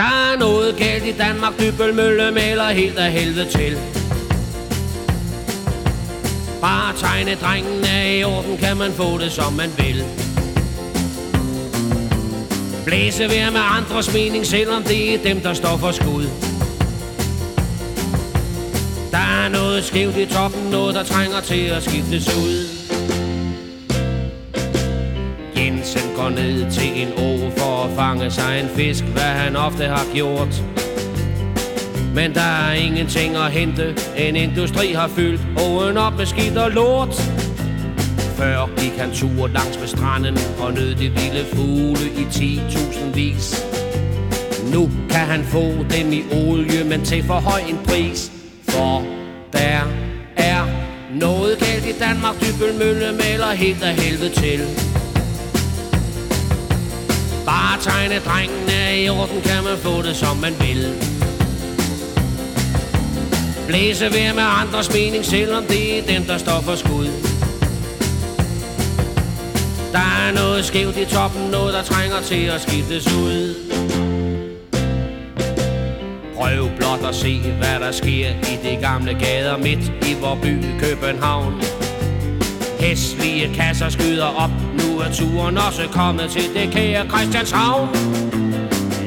Der er noget galt i Danmark, Dybølmølle maler helt af helvede til. Bare tegne drengen er i orden, kan man få det som man vil. Blæse vær med andres mening, selvom det er dem, der står for skud. Der er noget skævt i toppen, noget der trænger til at skiftes ud. Hansen går ned til en å for at fange sig en fisk, hvad han ofte har gjort. Men der er ingenting at hente, en industri har fyldt åen op med skidt og lort. Før gik han tur langs med stranden og nød de vilde fugle i 10.000 vis. Nu kan han få dem i olie, men til for høj en pris. For der er noget galt i Danmark, Dybølmølle maler helt af helvede til. Tegne drengene i orden, kan man få det som man vil. Blæse ved med andres mening, selvom det er dem, der står for skud. Der er noget skævt i toppen, noget der trænger til at skiftes ud. Prøv blot at se, hvad der sker i de gamle gader midt i vor by København. Hæslige kasser skyder op, er turen også kommet til det kære Christianshavn.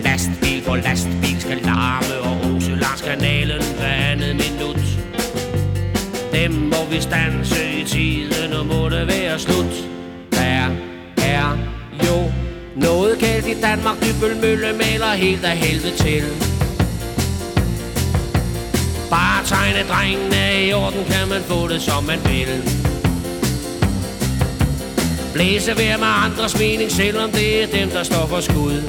Lastbil på lastbil skal larme og rose langs kanalen hver andet minut. Dem må vi stanse i tiden, og må det være slut. Der er jo noget galt i Danmark, Dybølmølle maler helt af helvede til. Bare tegne drengene i orden, kan man få det som man vil. Blæse ved med andres mening, selvom det er dem, der står for skud.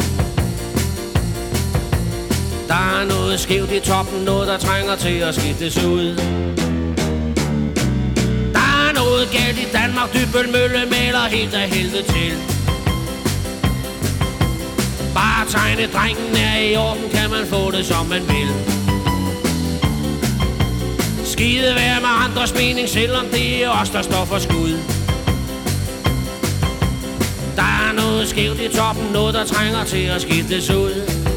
Der er noget skævt i toppen, noget der trænger til at skiftes ud. Der er noget galt i Danmark, Dybølmølle maler helt af helvede til. Bare tegne drengen er i orden, kan man få det som man vil. Skide være med andres mening, selvom det er os, der står for skud. Der er noget skævt i toppen, noget der trænger til at skiftes ud.